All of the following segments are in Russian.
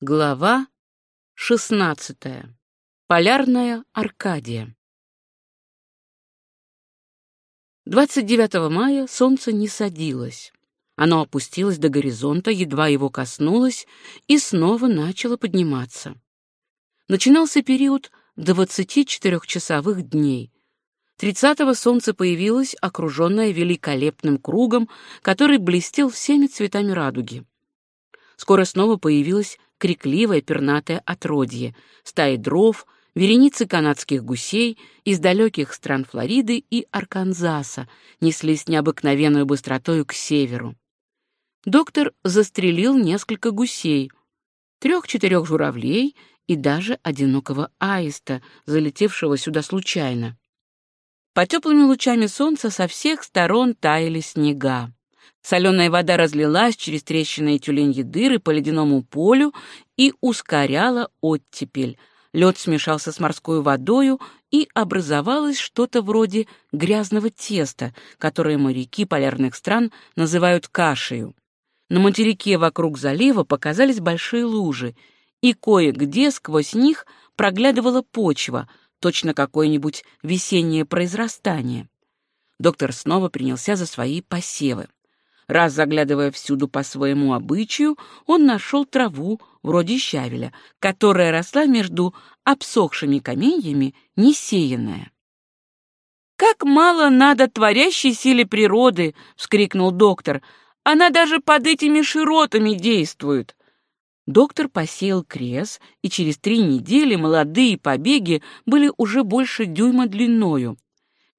Глава 16. Полярная Аркадия. 29 мая солнце не садилось. Оно опустилось до горизонта, едва его коснулось, и снова начало подниматься. Начинался период 24-часовых дней. 30-го солнце появилось, окруженное великолепным кругом, который блестел всеми цветами радуги. Скоро снова появилось крикливое пернатое отродье, стаи дров, вереницы канадских гусей из далеких стран Флориды и Арканзаса неслись с необыкновенной быстротою к северу. Доктор застрелил несколько гусей, трех-четырех журавлей и даже одинокого аиста, залетевшего сюда случайно. По теплыми лучами солнца со всех сторон таяли снега. Соленая вода разлилась через трещины и тюленьи дыры по ледяному полю и ускоряла оттепель. Лед смешался с морской водою, и образовалось что-то вроде грязного теста, которое моряки полярных стран называют кашею. На материке вокруг залива показались большие лужи, и кое-где сквозь них проглядывала почва, точно какое-нибудь весеннее произрастание. Доктор снова принялся за свои посевы. Раз заглядывая всюду по своему обычаю, он нашел траву, вроде щавеля, которая росла между обсохшими каменьями, несеянная. «Как мало надо творящей силе природы!» — вскрикнул доктор. «Она даже под этими широтами действует!» Доктор посеял крес, и через три недели молодые побеги были уже больше дюйма длиною.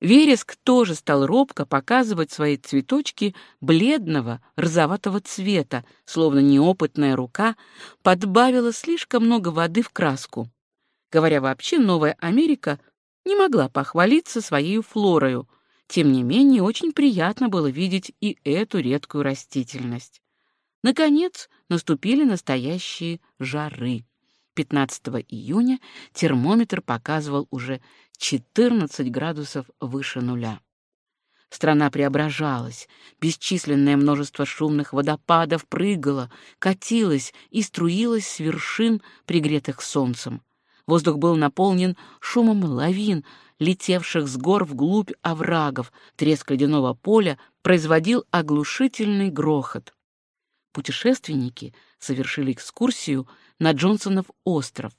Вереск тоже стал робко показывать свои цветочки бледного, розоватого цвета, словно неопытная рука подбавила слишком много воды в краску. Говоря вообще, Новая Америка не могла похвалиться своей флорою. Тем не менее, очень приятно было видеть и эту редкую растительность. Наконец, наступили настоящие жары. 15 июня термометр показывал уже 14 градусов выше нуля. Страна преображалась, бесчисленное множество шумных водопадов прыгало, катилось и струилось с вершин, пригретых солнцем. Воздух был наполнен шумом лавин, летевших с гор вглубь оврагов, треск ледяного поля производил оглушительный грохот. Путешественники совершили экскурсию на Джонсонов остров.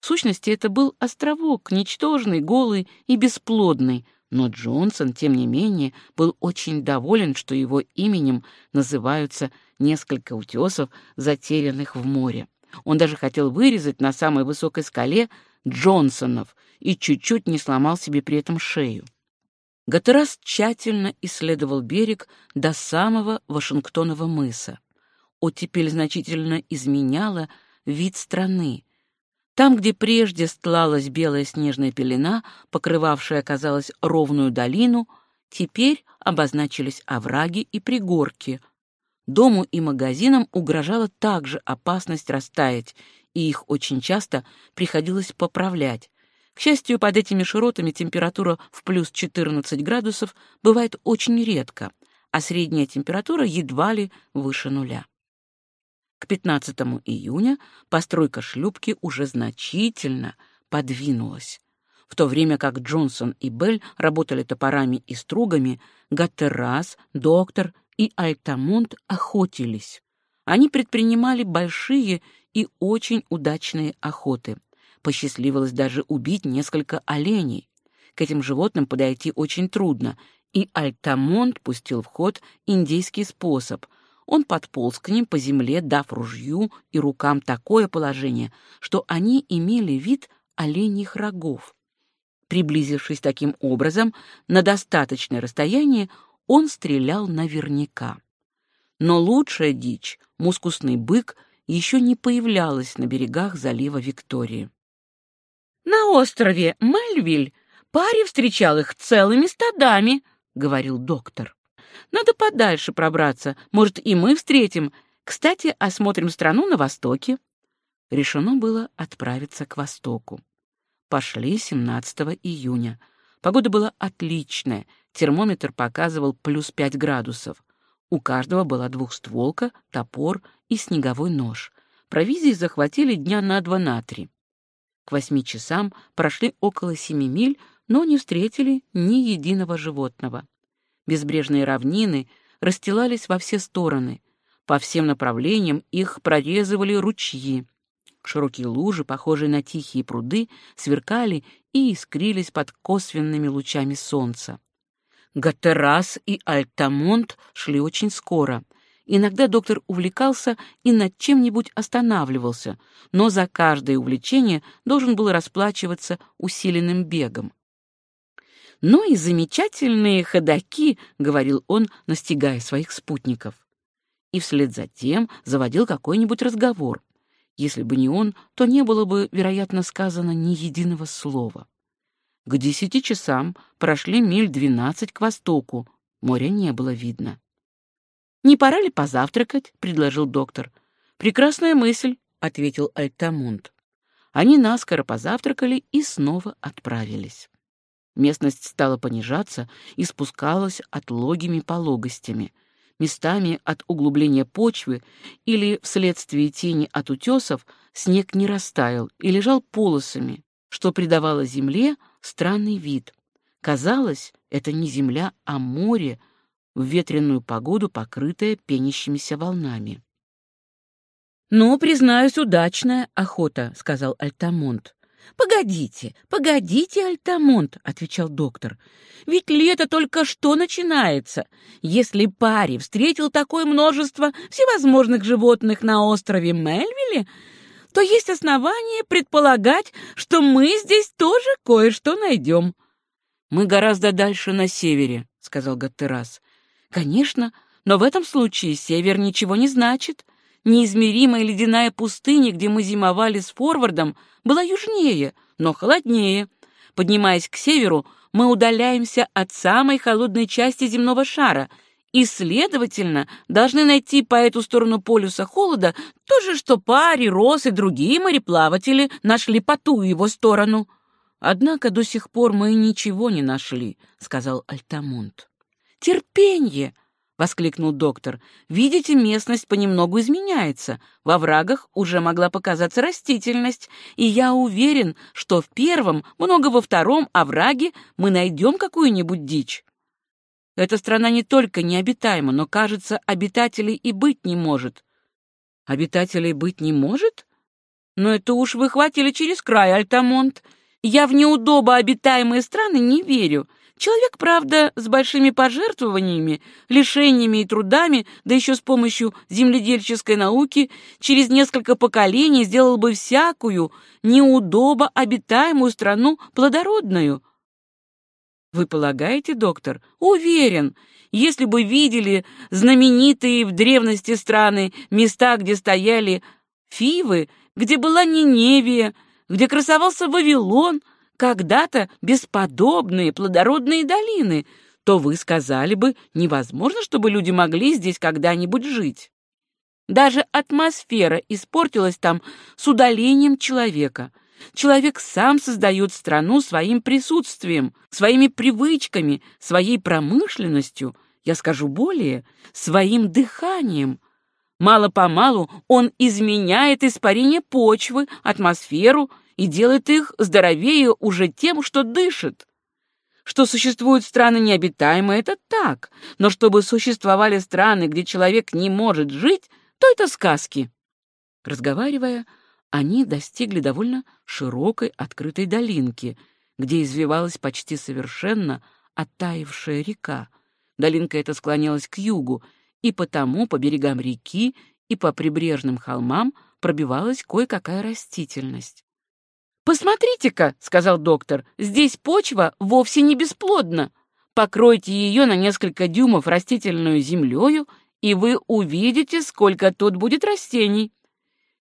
В сущности, это был островок, ничтожный, голый и бесплодный, но Джонсон, тем не менее, был очень доволен, что его именем называются несколько утесов, затерянных в море. Он даже хотел вырезать на самой высокой скале Джонсонов и чуть-чуть не сломал себе при этом шею. Гатерас тщательно исследовал берег до самого Вашингтонова мыса. Оттепель значительно изменяла вид страны. Там, где прежде стлалась белая снежная пелена, покрывавшая, казалось, ровную долину, теперь обозначились овраги и пригорки. Дому и магазинам угрожала также опасность растаять, и их очень часто приходилось поправлять. К счастью, под этими широтами температура в плюс 14 градусов бывает очень редко, а средняя температура едва ли выше нуля. К 15 июня постройка шлюпки уже значительно подвинулась. В то время как Джонсон и Белль работали топорами и стругами, Гаттерас, Доктор и Альтамонт охотились. Они предпринимали большие и очень удачные охоты. Посчастливилось даже убить несколько оленей. К этим животным подойти очень трудно, и Альтамонт пустил в ход индейский способ — он подполз к ним по земле, дав ружью и рукам такое положение, что они имели вид оленьих рогов. Приблизившись таким образом на достаточное расстояние, он стрелял наверняка. Но лучшая дичь, мускусный бык, еще не появлялась на берегах залива Виктории. «На острове Мельвиль паре встречал их целыми стадами», — говорил доктор. Надо подальше пробраться. Может, и мы встретим. Кстати, осмотрим страну на востоке. Решено было отправиться к востоку. Пошли 17 июня. Погода была отличная. Термометр показывал плюс 5 градусов. У каждого была двухстволка, топор и снеговой нож. Провизии захватили дня на два на три. К восьми часам прошли около семи миль, но не встретили ни единого животного. Безбрежные равнины расстилались во все стороны. По всем направлениям их прорезывали ручьи. Широкие лужи, похожие на тихие пруды, сверкали и искрились под косвенными лучами солнца. Гаттерас и Альтамонт шли очень скоро. Иногда доктор увлекался и над чем-нибудь останавливался, но за каждое увлечение должен был расплачиваться усиленным бегом. «Ну и замечательные ходаки», — говорил он, настигая своих спутников. И вслед за тем заводил какой-нибудь разговор. Если бы не он, то не было бы, вероятно, сказано ни единого слова. К десяти часам прошли миль двенадцать к востоку. Моря не было видно. «Не пора ли позавтракать?» — предложил доктор. «Прекрасная мысль», — ответил Альтамунд. Они наскоро позавтракали и снова отправились. Местность стала понижаться и спускалась отлогими пологостями. Местами от углубления почвы или вследствие тени от утесов снег не растаял и лежал полосами, что придавало земле странный вид. Казалось, это не земля, а море, в ветреную погоду покрытое пенящимися волнами. «Ну, признаюсь, удачная охота», — сказал Альтамонт. «Погодите, погодите, Альтамонт», — отвечал доктор. «Ведь лето только что начинается. Если парень встретил такое множество всевозможных животных на острове Мельвиле, то есть основания предполагать, что мы здесь тоже кое-что найдем». «Мы гораздо дальше на севере», — сказал Гаттерас. «Конечно, но в этом случае север ничего не значит. Неизмеримая ледяная пустыня, где мы зимовали с форвардом, была южнее, но холоднее. Поднимаясь к северу, мы удаляемся от самой холодной части земного шара и, следовательно, должны найти по эту сторону полюса холода то же, что Пари, Рос и другие мореплаватели нашли по ту его сторону. «Однако до сих пор мы ничего не нашли», — сказал Альтамонт. «Терпенье!» — воскликнул доктор. «Видите, местность понемногу изменяется. Во врагах уже могла показаться растительность, и я уверен, что в первом, много во втором овраге мы найдем какую-нибудь дичь. Эта страна не только необитаема, но, кажется, обитателей и быть не может». «Обитателей быть не может? Но это уж вы хватили через край, Альтамонт. Я в неудобо обитаемые страны не верю». Человек, правда, с большими пожертвованиями, лишениями и трудами, да еще с помощью земледельческой науки, через несколько поколений сделал бы всякую неудобо обитаемую страну плодородную. Вы полагаете, доктор? Уверен, если бы видели знаменитые в древности страны места, где стояли Фивы, где была Ниневия, где красовался Вавилон — когда-то бесподобные плодородные долины, то вы сказали бы, невозможно, чтобы люди могли здесь когда-нибудь жить. Даже атмосфера испортилась там с удалением человека. Человек сам создает страну своим присутствием, своими привычками, своей промышленностью, я скажу более, своим дыханием. Мало-помалу он изменяет испарение почвы, атмосферу и делает их здоровее уже тем, что дышит. Что существуют страны необитаемые, это так, но чтобы существовали страны, где человек не может жить, то это сказки. Разговаривая, они достигли довольно широкой открытой долинки, где извивалась почти совершенно оттаившая река. Долинка эта склонялась к югу, и потому по берегам реки и по прибрежным холмам пробивалась кое-какая растительность. «Посмотрите-ка», — сказал доктор, — «здесь почва вовсе не бесплодна. Покройте ее на несколько дюймов растительную землею, и вы увидите, сколько тут будет растений.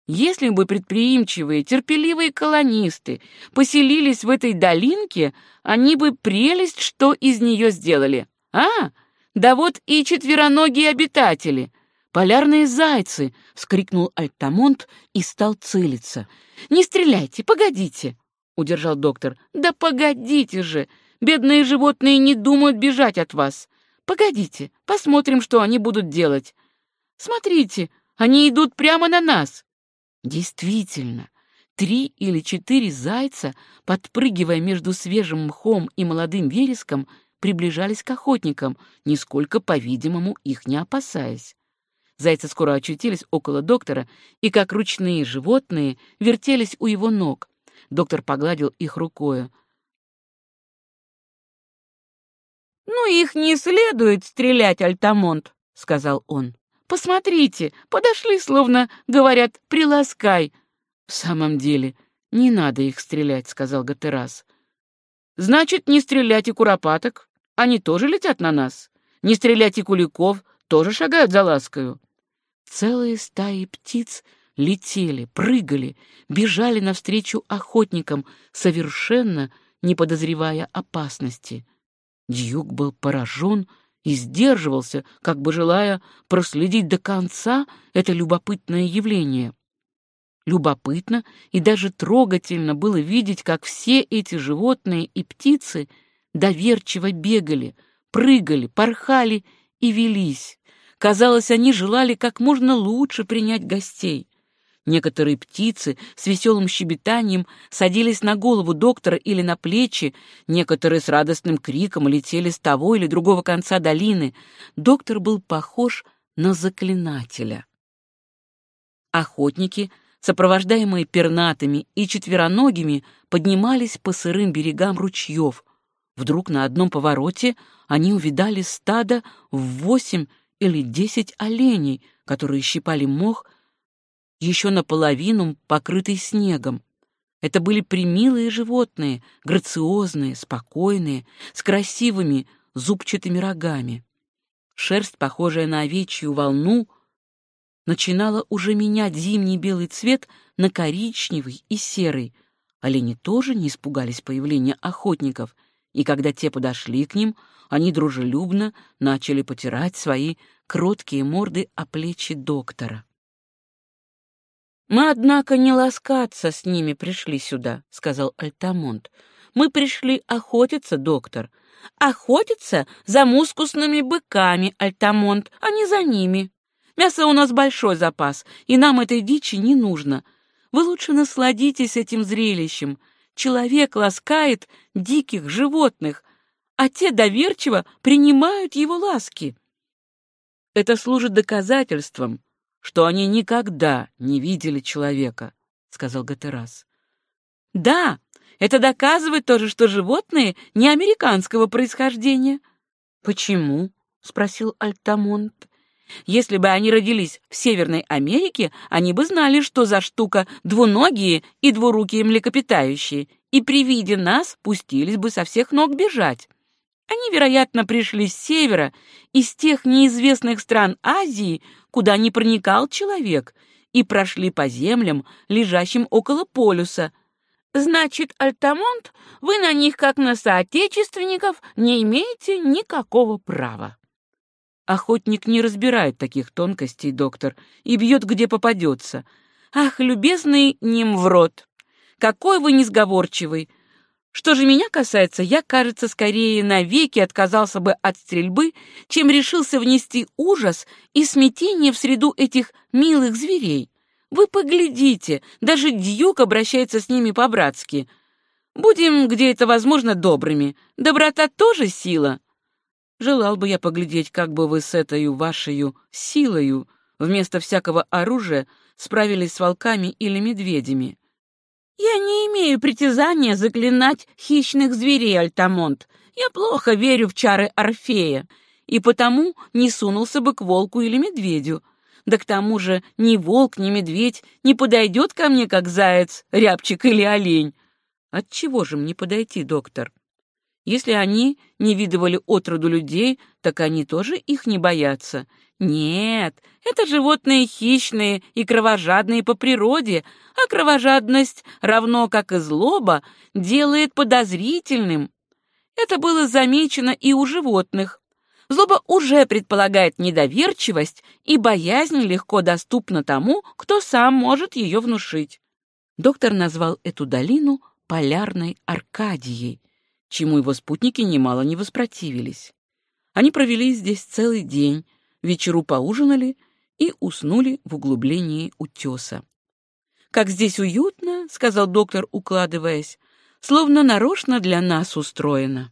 Если бы предприимчивые, терпеливые колонисты поселились в этой долинке, они бы прелесть, что из нее сделали. А, да вот и четвероногие обитатели. «Полярные зайцы!» — вскрикнул Альтамонт и стал целиться. «Не стреляйте, погодите!» — удержал доктор. «Да погодите же! Бедные животные не думают бежать от вас. Погодите, посмотрим, что они будут делать. Смотрите, они идут прямо на нас!» Действительно, три или четыре зайца, подпрыгивая между свежим мхом и молодым вереском, приближались к охотникам, нисколько, по-видимому, их не опасаясь. Зайцы скоро очутились около доктора и, как ручные животные, вертелись у его ног. Доктор погладил их рукою. «Ну, их не следует стрелять, Альтамонт», — сказал он. «Посмотрите, подошли, словно, говорят, приласкай». «В самом деле, не надо их стрелять», — сказал Гатерас. «Значит, не стрелять и куропаток. Они тоже летят на нас. Не стрелять и куликов, тоже шагают за ласкою». Целые стаи птиц летели, прыгали, бежали навстречу охотникам, совершенно не подозревая опасности. Дьюк был поражен и сдерживался, как бы желая проследить до конца это любопытное явление. Любопытно и даже трогательно было видеть, как все эти животные и птицы доверчиво бегали, прыгали, порхали и велись. Казалось, они желали как можно лучше принять гостей. Некоторые птицы с веселым щебетанием садились на голову доктора или на плечи, некоторые с радостным криком летели с того или другого конца долины. Доктор был похож на заклинателя. Охотники, сопровождаемые пернатыми и четвероногими, поднимались по сырым берегам ручьев. Вдруг на одном повороте они увидали стадо в восемь или десять оленей, которые щипали мох, еще наполовину покрытый снегом. Это были примилые животные, грациозные, спокойные, с красивыми зубчатыми рогами. Шерсть, похожая на овечью волну, начинала уже менять зимний белый цвет на коричневый и серый. Олени тоже не испугались появления охотников, и когда те подошли к ним, они дружелюбно начали потирать свои кроткие морды о плечи доктора. «Мы, однако, не ласкаться с ними пришли сюда», — сказал Альтамонт. «Мы пришли охотиться, доктор. Охотиться за мускусными быками, Альтамонт, а не за ними. Мяса у нас большой запас, и нам этой дичи не нужно. Вы лучше насладитесь этим зрелищем. Человек ласкает диких животных, а те доверчиво принимают его ласки. Это служит доказательством, что они никогда не видели человека, сказал Гатерас. Да, это доказывает тоже, что животные не американского происхождения. Почему? спросил Альтамонт. Если бы они родились в Северной Америке, они бы знали, что за штука двуногие и двурукие млекопитающие, и при виде нас пустились бы со всех ног бежать. Они, вероятно, пришли с севера, из тех неизвестных стран Азии, куда не проникал человек, и прошли по землям, лежащим около полюса. Значит, Альтамонт, вы на них, как на соотечественников, не имеете никакого права. Охотник не разбирает таких тонкостей, доктор, и бьет, где попадется. Ах, любезный Нимврод, какой вы несговорчивый! Что же меня касается, я, кажется, скорее навеки отказался бы от стрельбы, чем решился внести ужас и смятение в среду этих милых зверей. Вы поглядите, даже Дьюк обращается с ними по-братски. Будем, где это возможно, добрыми. Доброта тоже сила. Желал бы я поглядеть, как бы вы с этой вашей силою вместо всякого оружия справились с волками или медведями. Я не имею притязания заклинать хищных зверей, Альтамонт. Я плохо верю в чары Орфея, и потому не сунулся бы к волку или медведю. Да к тому же ни волк, ни медведь не подойдет ко мне, как заяц, рябчик или олень. От чего же мне подойти, доктор? Если они не видывали отроду людей, так они тоже их не боятся. Нет, это животные хищные и кровожадные по природе, а кровожадность, равно как и злоба, делает подозрительным. Это было замечено и у животных. Злоба уже предполагает недоверчивость, и боязнь легко доступна тому, кто сам может ее внушить. Доктор назвал эту долину Полярной Аркадией, чему его спутники немало не воспротивились. Они провели здесь целый день, вечеру поужинали и уснули в углублении утеса. как здесь уютно», — сказал доктор, укладываясь, «словно нарочно для нас устроено».